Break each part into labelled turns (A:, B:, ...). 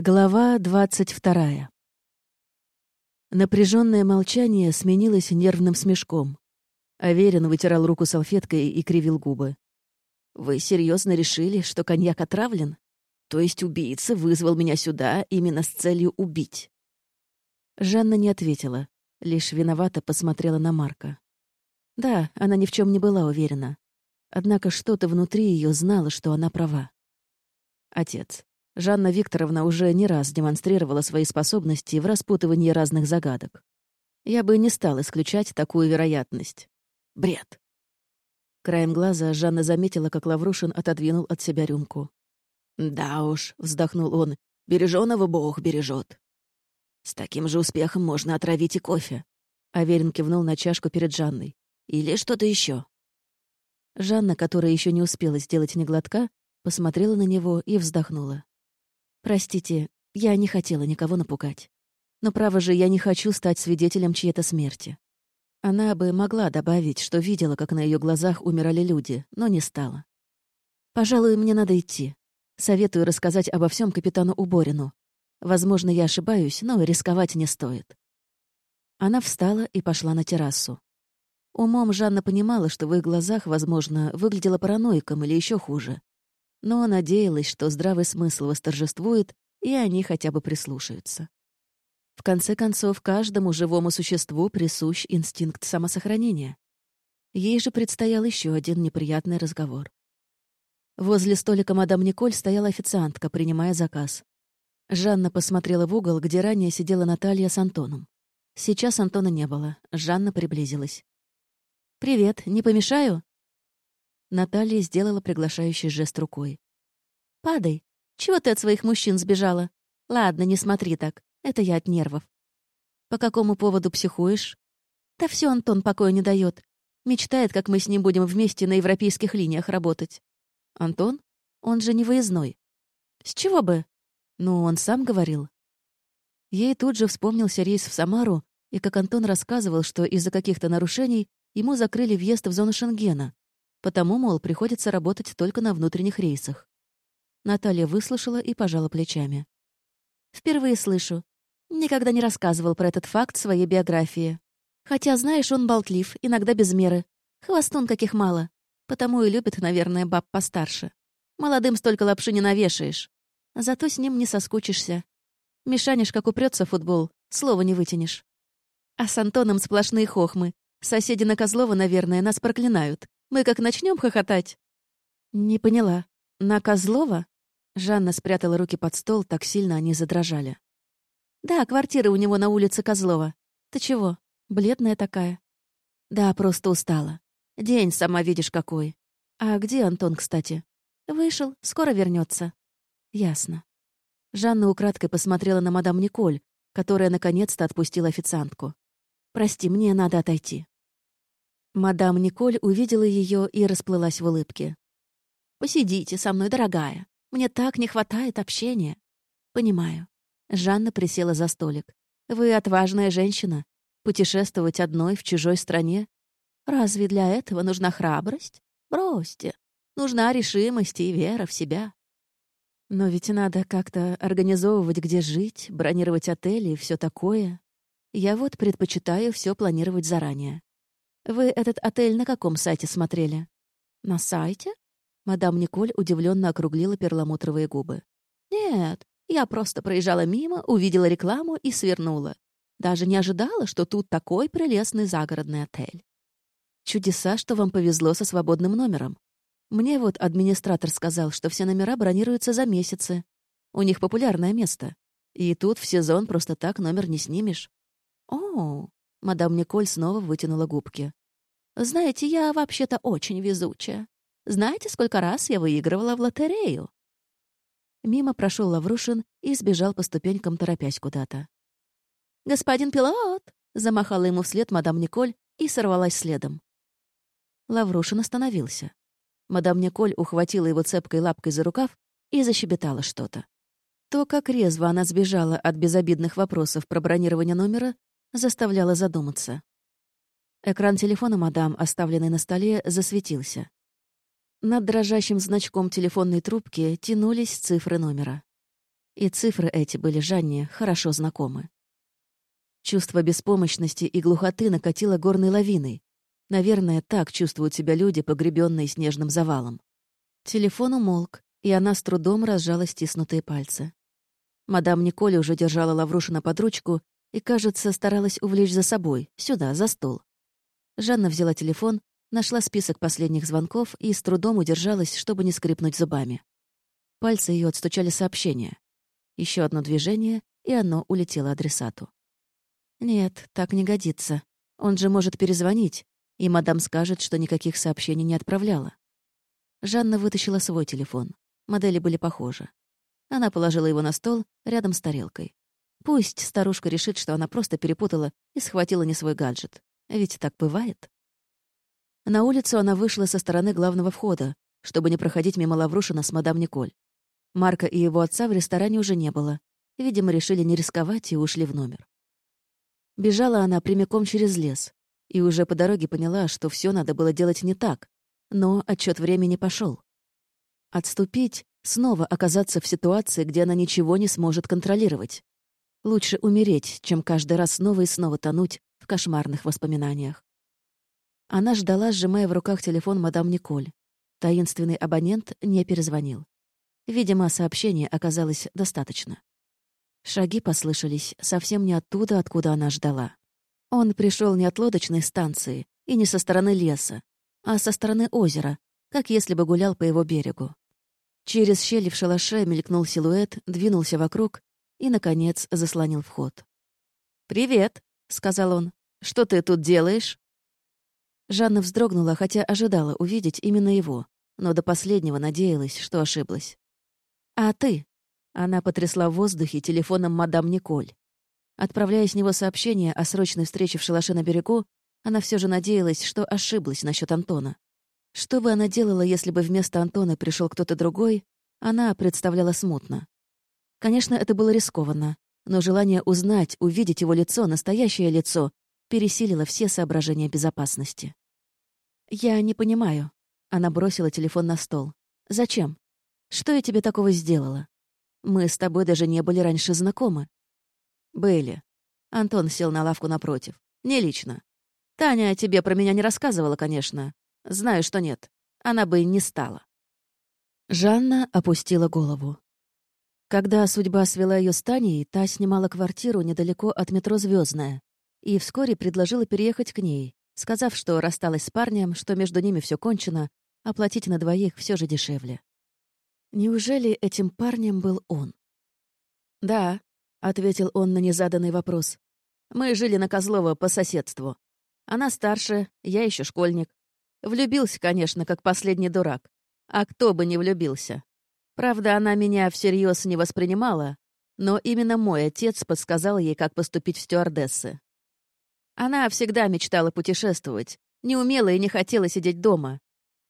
A: Глава двадцать вторая. Напряженное молчание сменилось нервным смешком. Аверин вытирал руку салфеткой и кривил губы. «Вы серьезно решили, что коньяк отравлен? То есть убийца вызвал меня сюда именно с целью убить?» Жанна не ответила, лишь виновато посмотрела на Марка. Да, она ни в чем не была уверена. Однако что-то внутри ее знало, что она права. Отец. Жанна Викторовна уже не раз демонстрировала свои способности в распутывании разных загадок. Я бы не стал исключать такую вероятность. Бред. Краем глаза Жанна заметила, как Лаврушин отодвинул от себя рюмку. «Да уж», — вздохнул он, — «бережёного Бог бережет. С таким же успехом можно отравить и кофе». Аверин кивнул на чашку перед Жанной. «Или что-то еще. Жанна, которая еще не успела сделать ни глотка, посмотрела на него и вздохнула. Простите, я не хотела никого напугать. Но, право же, я не хочу стать свидетелем чьей-то смерти. Она бы могла добавить, что видела, как на ее глазах умирали люди, но не стала. Пожалуй, мне надо идти. Советую рассказать обо всем капитану Уборину. Возможно, я ошибаюсь, но рисковать не стоит. Она встала и пошла на террасу. Умом Жанна понимала, что в их глазах, возможно, выглядела параноиком или еще хуже но надеялась, что здравый смысл восторжествует, и они хотя бы прислушаются. В конце концов, каждому живому существу присущ инстинкт самосохранения. Ей же предстоял еще один неприятный разговор. Возле столика мадам Николь стояла официантка, принимая заказ. Жанна посмотрела в угол, где ранее сидела Наталья с Антоном. Сейчас Антона не было. Жанна приблизилась. «Привет, не помешаю?» Наталья сделала приглашающий жест рукой. «Падай. Чего ты от своих мужчин сбежала? Ладно, не смотри так. Это я от нервов. По какому поводу психуешь? Да все Антон покоя не дает. Мечтает, как мы с ним будем вместе на европейских линиях работать. Антон? Он же не выездной. С чего бы? Ну, он сам говорил. Ей тут же вспомнился рейс в Самару, и как Антон рассказывал, что из-за каких-то нарушений ему закрыли въезд в зону Шенгена, Потому, мол, приходится работать только на внутренних рейсах. Наталья выслушала и пожала плечами. «Впервые слышу. Никогда не рассказывал про этот факт своей биографии. Хотя, знаешь, он болтлив, иногда без меры. Хвостун каких мало. Потому и любит, наверное, баб постарше. Молодым столько лапши не навешаешь. Зато с ним не соскучишься. Мешанишь, как упрется футбол, слова не вытянешь. А с Антоном сплошные хохмы. Соседи на Козлова, наверное, нас проклинают. Мы как начнем хохотать?» «Не поняла. На Козлова?» Жанна спрятала руки под стол, так сильно они задрожали. «Да, квартира у него на улице Козлова. Ты чего, бледная такая?» «Да, просто устала. День, сама видишь, какой. А где Антон, кстати?» «Вышел, скоро вернется. «Ясно». Жанна украдкой посмотрела на мадам Николь, которая наконец-то отпустила официантку. «Прости, мне надо отойти». Мадам Николь увидела ее и расплылась в улыбке. «Посидите со мной, дорогая. Мне так не хватает общения». «Понимаю». Жанна присела за столик. «Вы отважная женщина. Путешествовать одной в чужой стране. Разве для этого нужна храбрость? Бросьте. Нужна решимость и вера в себя. Но ведь надо как-то организовывать, где жить, бронировать отели и все такое. Я вот предпочитаю все планировать заранее. Вы этот отель на каком сайте смотрели? На сайте? Мадам Николь удивленно округлила перламутровые губы. Нет, я просто проезжала мимо, увидела рекламу и свернула. Даже не ожидала, что тут такой прелестный загородный отель. Чудеса, что вам повезло со свободным номером. Мне вот администратор сказал, что все номера бронируются за месяцы. У них популярное место. И тут в сезон просто так номер не снимешь. О, мадам Николь снова вытянула губки. Знаете, я вообще-то очень везучая. Знаете, сколько раз я выигрывала в лотерею?» Мимо прошел Лаврушин и сбежал по ступенькам, торопясь куда-то. «Господин пилот!» — замахала ему вслед мадам Николь и сорвалась следом. Лаврушин остановился. Мадам Николь ухватила его цепкой лапкой за рукав и защебетала что-то. То, как резво она сбежала от безобидных вопросов про бронирование номера, заставляло задуматься. Экран телефона мадам, оставленный на столе, засветился. Над дрожащим значком телефонной трубки тянулись цифры номера. И цифры эти были Жанне хорошо знакомы. Чувство беспомощности и глухоты накатило горной лавиной. Наверное, так чувствуют себя люди, погребенные снежным завалом. Телефон умолк, и она с трудом разжала стиснутые пальцы. Мадам Николь уже держала Лаврушина под ручку и, кажется, старалась увлечь за собой, сюда, за стол. Жанна взяла телефон, нашла список последних звонков и с трудом удержалась, чтобы не скрипнуть зубами. Пальцы ее отстучали сообщение. Еще одно движение, и оно улетело адресату. Нет, так не годится. Он же может перезвонить, и мадам скажет, что никаких сообщений не отправляла. Жанна вытащила свой телефон. Модели были похожи. Она положила его на стол рядом с тарелкой. Пусть старушка решит, что она просто перепутала и схватила не свой гаджет. Ведь так бывает. На улицу она вышла со стороны главного входа, чтобы не проходить мимо Лаврушина с мадам Николь. Марка и его отца в ресторане уже не было. Видимо, решили не рисковать и ушли в номер. Бежала она прямиком через лес. И уже по дороге поняла, что все надо было делать не так. Но отчет времени пошел. Отступить, снова оказаться в ситуации, где она ничего не сможет контролировать. Лучше умереть, чем каждый раз снова и снова тонуть кошмарных воспоминаниях. Она ждала, сжимая в руках телефон мадам Николь. Таинственный абонент не перезвонил. Видимо, сообщения оказалось достаточно. Шаги послышались совсем не оттуда, откуда она ждала. Он пришел не от лодочной станции и не со стороны леса, а со стороны озера, как если бы гулял по его берегу. Через щели в шалаше мелькнул силуэт, двинулся вокруг и, наконец, заслонил вход. «Привет», — сказал он. «Что ты тут делаешь?» Жанна вздрогнула, хотя ожидала увидеть именно его, но до последнего надеялась, что ошиблась. «А ты?» Она потрясла в воздухе телефоном мадам Николь. Отправляя с него сообщение о срочной встрече в шалаше на берегу, она все же надеялась, что ошиблась насчет Антона. Что бы она делала, если бы вместо Антона пришел кто-то другой, она представляла смутно. Конечно, это было рискованно, но желание узнать, увидеть его лицо, настоящее лицо, пересилило все соображения безопасности. «Я не понимаю». Она бросила телефон на стол. «Зачем? Что я тебе такого сделала? Мы с тобой даже не были раньше знакомы». «Были». Антон сел на лавку напротив. «Не лично. Таня тебе про меня не рассказывала, конечно. Знаю, что нет. Она бы и не стала». Жанна опустила голову. Когда судьба свела ее с Таней, та снимала квартиру недалеко от метро Звездная и вскоре предложила переехать к ней, сказав, что рассталась с парнем, что между ними все кончено, оплатить на двоих все же дешевле. Неужели этим парнем был он? «Да», — ответил он на незаданный вопрос. «Мы жили на Козлова по соседству. Она старше, я еще школьник. Влюбился, конечно, как последний дурак. А кто бы не влюбился? Правда, она меня всерьез не воспринимала, но именно мой отец подсказал ей, как поступить в стюардессы. Она всегда мечтала путешествовать, не умела и не хотела сидеть дома.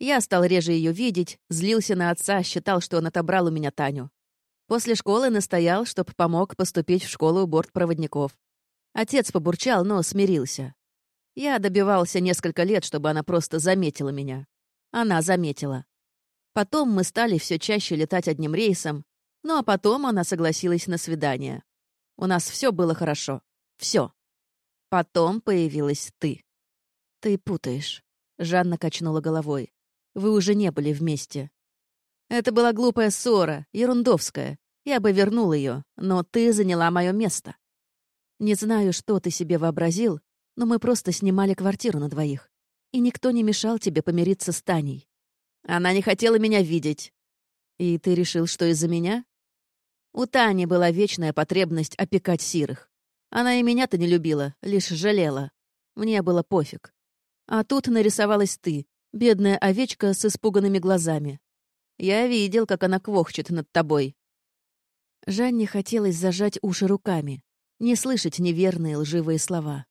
A: Я стал реже ее видеть, злился на отца, считал, что он отобрал у меня Таню. После школы настоял, чтобы помог поступить в школу бортпроводников. Отец побурчал, но смирился. Я добивался несколько лет, чтобы она просто заметила меня. Она заметила. Потом мы стали все чаще летать одним рейсом, ну а потом она согласилась на свидание. У нас все было хорошо. Все. Потом появилась ты. Ты путаешь. Жанна качнула головой. Вы уже не были вместе. Это была глупая ссора, ерундовская. Я бы вернул ее, но ты заняла мое место. Не знаю, что ты себе вообразил, но мы просто снимали квартиру на двоих. И никто не мешал тебе помириться с Таней. Она не хотела меня видеть. И ты решил, что из-за меня? У Тани была вечная потребность опекать сирых. Она и меня-то не любила, лишь жалела. Мне было пофиг. А тут нарисовалась ты, бедная овечка с испуганными глазами. Я видел, как она квохчет над тобой. Жанне хотелось зажать уши руками, не слышать неверные лживые слова.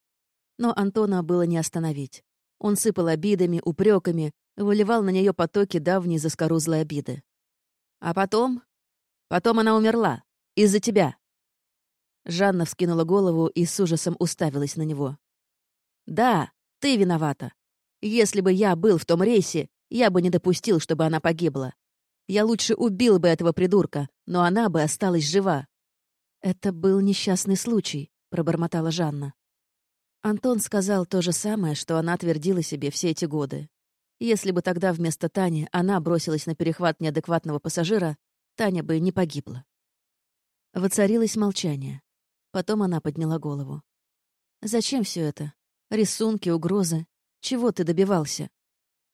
A: Но Антона было не остановить. Он сыпал обидами, упреками, выливал на нее потоки давней заскорузлой обиды. А потом... Потом она умерла. Из-за тебя. Жанна вскинула голову и с ужасом уставилась на него. «Да, ты виновата. Если бы я был в том рейсе, я бы не допустил, чтобы она погибла. Я лучше убил бы этого придурка, но она бы осталась жива». «Это был несчастный случай», — пробормотала Жанна. Антон сказал то же самое, что она твердила себе все эти годы. Если бы тогда вместо Тани она бросилась на перехват неадекватного пассажира, Таня бы не погибла. Воцарилось молчание. Потом она подняла голову. «Зачем все это? Рисунки, угрозы. Чего ты добивался?»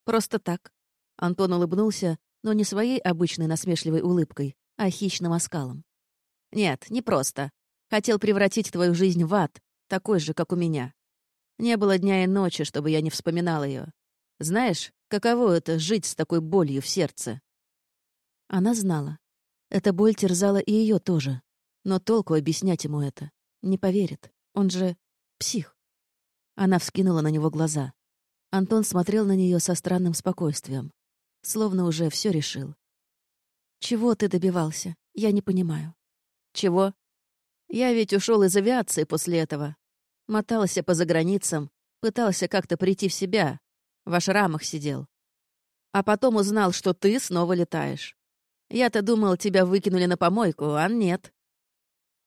A: «Просто так». Антон улыбнулся, но не своей обычной насмешливой улыбкой, а хищным оскалом. «Нет, не просто. Хотел превратить твою жизнь в ад, такой же, как у меня. Не было дня и ночи, чтобы я не вспоминал ее. Знаешь, каково это — жить с такой болью в сердце?» Она знала. Эта боль терзала и ее тоже. Но толку объяснять ему это. Не поверит. Он же псих. Она вскинула на него глаза. Антон смотрел на нее со странным спокойствием. Словно уже все решил. «Чего ты добивался? Я не понимаю». «Чего? Я ведь ушел из авиации после этого. Мотался по заграницам, пытался как-то прийти в себя. В ашрамах сидел. А потом узнал, что ты снова летаешь. Я-то думал, тебя выкинули на помойку, а нет.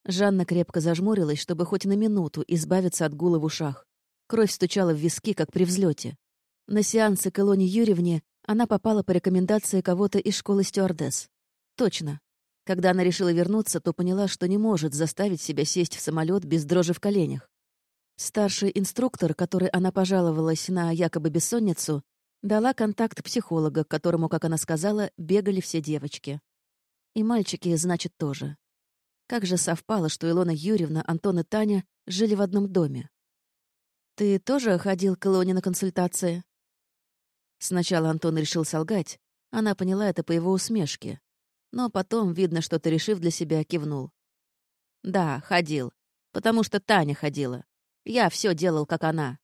A: Жанна крепко зажмурилась, чтобы хоть на минуту избавиться от гула в ушах. Кровь стучала в виски, как при взлете. На сеансы к Илоне Юрьевне она попала по рекомендации кого-то из школы стюардесс. Точно. Когда она решила вернуться, то поняла, что не может заставить себя сесть в самолет без дрожи в коленях. Старший инструктор, который она пожаловалась на якобы бессонницу, дала контакт психолога, к которому, как она сказала, бегали все девочки. И мальчики, значит, тоже. Как же совпало, что Илона Юрьевна, Антон и Таня жили в одном доме. «Ты тоже ходил к Илоне на консультации?» Сначала Антон решил солгать. Она поняла это по его усмешке. Но потом, видно, что-то решив для себя, кивнул. «Да, ходил. Потому что Таня ходила. Я все делал, как она.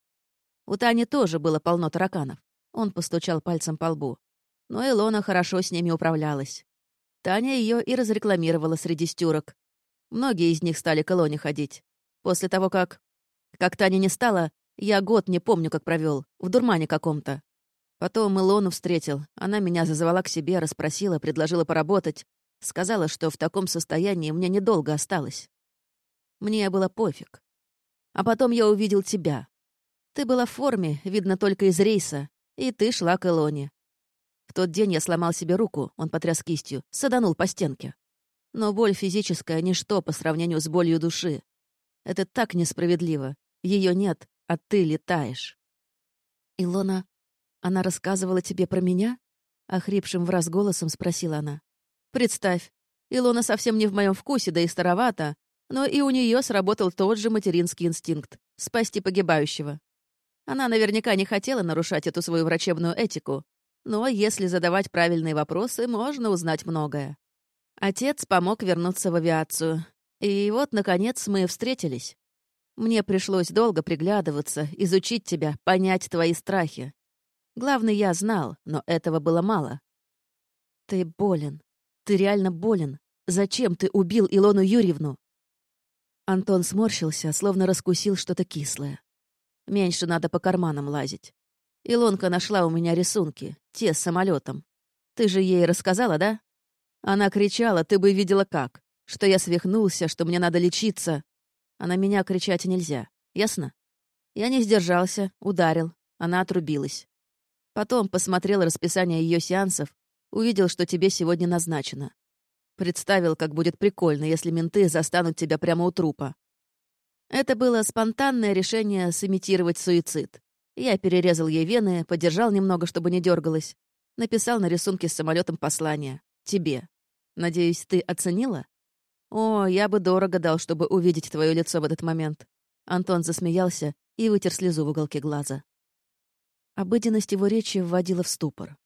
A: У Тани тоже было полно тараканов. Он постучал пальцем по лбу. Но Илона хорошо с ними управлялась. Таня ее и разрекламировала среди стюрок. Многие из них стали к Илоне ходить. После того, как... Как Таня не стала, я год не помню, как провел, в дурмане каком-то. Потом Илону встретил. Она меня зазвала к себе, расспросила, предложила поработать. Сказала, что в таком состоянии мне недолго осталось. Мне было пофиг. А потом я увидел тебя. Ты была в форме, видно только из рейса, и ты шла к Илоне. В тот день я сломал себе руку, он потряс кистью, саданул по стенке. Но боль физическая — ничто по сравнению с болью души. Это так несправедливо. Ее нет, а ты летаешь. Илона, она рассказывала тебе про меня? Охрипшим в раз голосом спросила она. Представь, Илона совсем не в моем вкусе, да и старовата, но и у нее сработал тот же материнский инстинкт — спасти погибающего. Она наверняка не хотела нарушать эту свою врачебную этику, но если задавать правильные вопросы, можно узнать многое. Отец помог вернуться в авиацию. И вот, наконец, мы встретились. Мне пришлось долго приглядываться, изучить тебя, понять твои страхи. Главное, я знал, но этого было мало. Ты болен. Ты реально болен. Зачем ты убил Илону Юрьевну? Антон сморщился, словно раскусил что-то кислое. Меньше надо по карманам лазить. Илонка нашла у меня рисунки, те с самолетом. Ты же ей рассказала, да? Она кричала, ты бы видела как. Что я свихнулся, что мне надо лечиться. А на меня кричать нельзя. Ясно? Я не сдержался, ударил. Она отрубилась. Потом посмотрел расписание ее сеансов, увидел, что тебе сегодня назначено. Представил, как будет прикольно, если менты застанут тебя прямо у трупа. Это было спонтанное решение сымитировать суицид. Я перерезал ей вены, подержал немного, чтобы не дергалась. Написал на рисунке с самолетом послание. Тебе. Надеюсь, ты оценила? О, я бы дорого дал, чтобы увидеть твое лицо в этот момент. Антон засмеялся и вытер слезу в уголке глаза. Обыденность его речи вводила в ступор.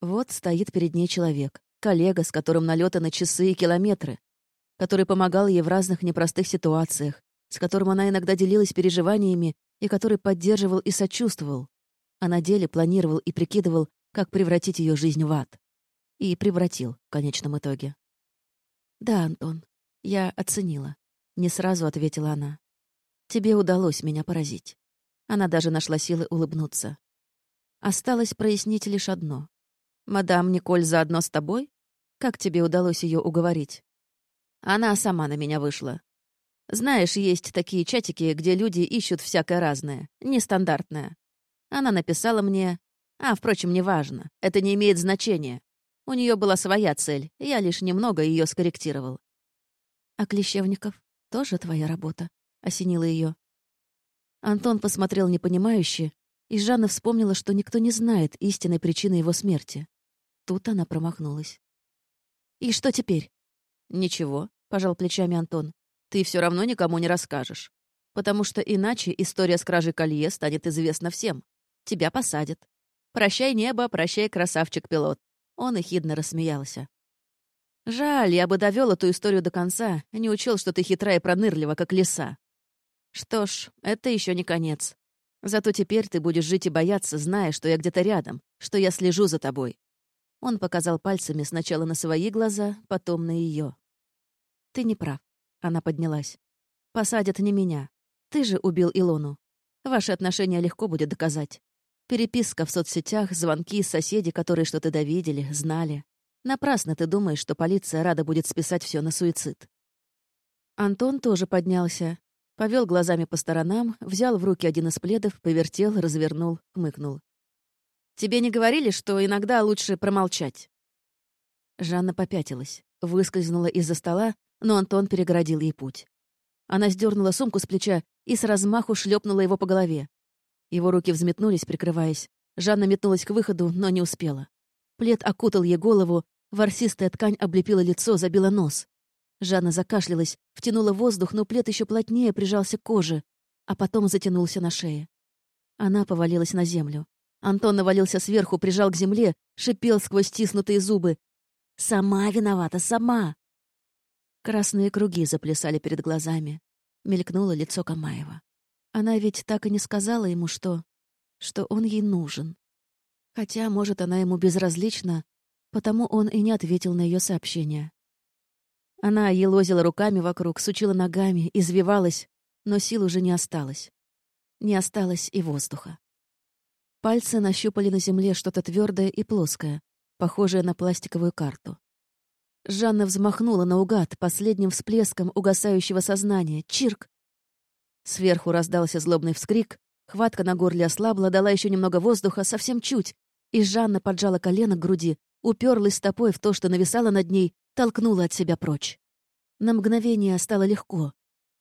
A: Вот стоит перед ней человек, коллега, с которым налеты на часы и километры, который помогал ей в разных непростых ситуациях, с которым она иногда делилась переживаниями и который поддерживал и сочувствовал, а на деле планировал и прикидывал, как превратить ее жизнь в ад. И превратил в конечном итоге. «Да, Антон, я оценила», — не сразу ответила она. «Тебе удалось меня поразить». Она даже нашла силы улыбнуться. Осталось прояснить лишь одно. «Мадам Николь заодно с тобой? Как тебе удалось ее уговорить? Она сама на меня вышла. Знаешь, есть такие чатики, где люди ищут всякое разное, нестандартное. Она написала мне... А, впрочем, неважно. Это не имеет значения. У нее была своя цель, я лишь немного ее скорректировал. «А Клещевников тоже твоя работа?» — осенила ее. Антон посмотрел непонимающе, и Жанна вспомнила, что никто не знает истинной причины его смерти. Тут она промахнулась. «И что теперь?» «Ничего», — пожал плечами Антон. «Ты все равно никому не расскажешь. Потому что иначе история с кражей колье станет известна всем. Тебя посадят. Прощай небо, прощай, красавчик-пилот». Он ехидно рассмеялся. Жаль, я бы довел эту историю до конца, не учел, что ты хитра и пронырлива, как лиса. Что ж, это еще не конец. Зато теперь ты будешь жить и бояться, зная, что я где-то рядом, что я слежу за тобой. Он показал пальцами сначала на свои глаза, потом на ее. Ты не прав. Она поднялась. Посадят не меня. Ты же убил Илону. Ваши отношения легко будет доказать. Переписка в соцсетях, звонки, соседи, которые что-то довидели, знали. Напрасно ты думаешь, что полиция рада будет списать все на суицид. Антон тоже поднялся, повел глазами по сторонам, взял в руки один из пледов, повертел, развернул, хмыкнул. «Тебе не говорили, что иногда лучше промолчать?» Жанна попятилась, выскользнула из-за стола, но Антон перегородил ей путь. Она сдернула сумку с плеча и с размаху шлепнула его по голове. Его руки взметнулись, прикрываясь. Жанна метнулась к выходу, но не успела. Плед окутал ей голову, Ворсистая ткань облепила лицо, забила нос. Жанна закашлялась, втянула воздух, но плед еще плотнее прижался к коже, а потом затянулся на шее. Она повалилась на землю. Антон навалился сверху, прижал к земле, шипел сквозь стиснутые зубы. «Сама виновата, сама!» Красные круги заплясали перед глазами. Мелькнуло лицо Камаева. Она ведь так и не сказала ему, что... что он ей нужен. Хотя, может, она ему безразлична, потому он и не ответил на ее сообщение. Она елозила руками вокруг, сучила ногами, извивалась, но сил уже не осталось. Не осталось и воздуха. Пальцы нащупали на земле что-то твердое и плоское, похожее на пластиковую карту. Жанна взмахнула наугад последним всплеском угасающего сознания. Чирк! Сверху раздался злобный вскрик, хватка на горле ослабла, дала еще немного воздуха, совсем чуть, и Жанна поджала колено к груди, уперлась стопой в то, что нависало над ней, толкнула от себя прочь. На мгновение стало легко.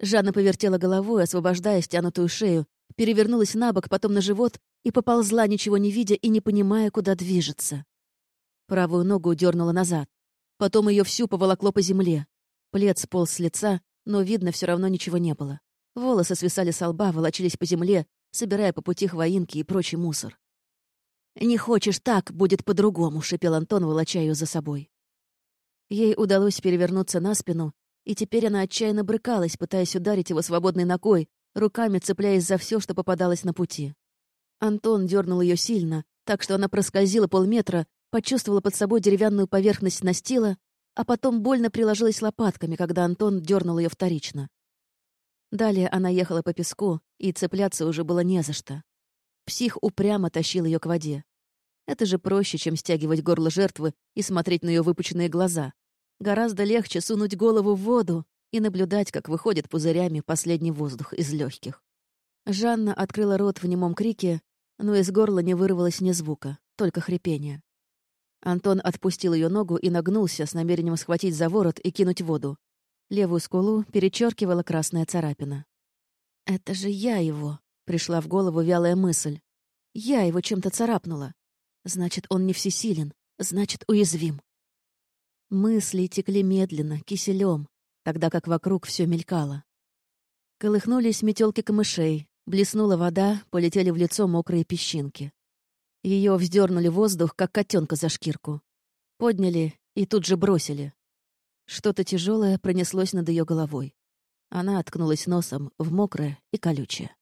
A: Жанна повертела головой, освобождая стянутую шею, перевернулась на бок, потом на живот и поползла, ничего не видя и не понимая, куда движется. Правую ногу дернула назад. Потом ее всю поволокло по земле. Плед сполз с лица, но видно все равно ничего не было. Волосы свисали со лба, волочились по земле, собирая по пути хвоинки и прочий мусор. «Не хочешь так, будет по-другому», — шипел Антон, волоча ее за собой. Ей удалось перевернуться на спину, и теперь она отчаянно брыкалась, пытаясь ударить его свободной ногой, руками цепляясь за все, что попадалось на пути. Антон дернул ее сильно, так что она проскользила полметра, почувствовала под собой деревянную поверхность настила, а потом больно приложилась лопатками, когда Антон дернул ее вторично. Далее она ехала по песку, и цепляться уже было не за что. Псих упрямо тащил ее к воде. Это же проще, чем стягивать горло жертвы и смотреть на ее выпученные глаза. Гораздо легче сунуть голову в воду и наблюдать, как выходит пузырями последний воздух из легких. Жанна открыла рот в немом крике, но из горла не вырвалось ни звука, только хрипение. Антон отпустил ее ногу и нагнулся с намерением схватить за ворот и кинуть воду. Левую скулу перечеркивала красная царапина. «Это же я его!» Пришла в голову вялая мысль. Я его чем-то царапнула. Значит, он не всесилен, значит, уязвим. Мысли текли медленно, киселем, тогда как вокруг все мелькало. Колыхнулись метелки камышей, блеснула вода, полетели в лицо мокрые песчинки. Ее вздернули воздух, как котенка за шкирку. Подняли и тут же бросили. Что-то тяжелое пронеслось над ее головой. Она откнулась носом в мокрое и колючее.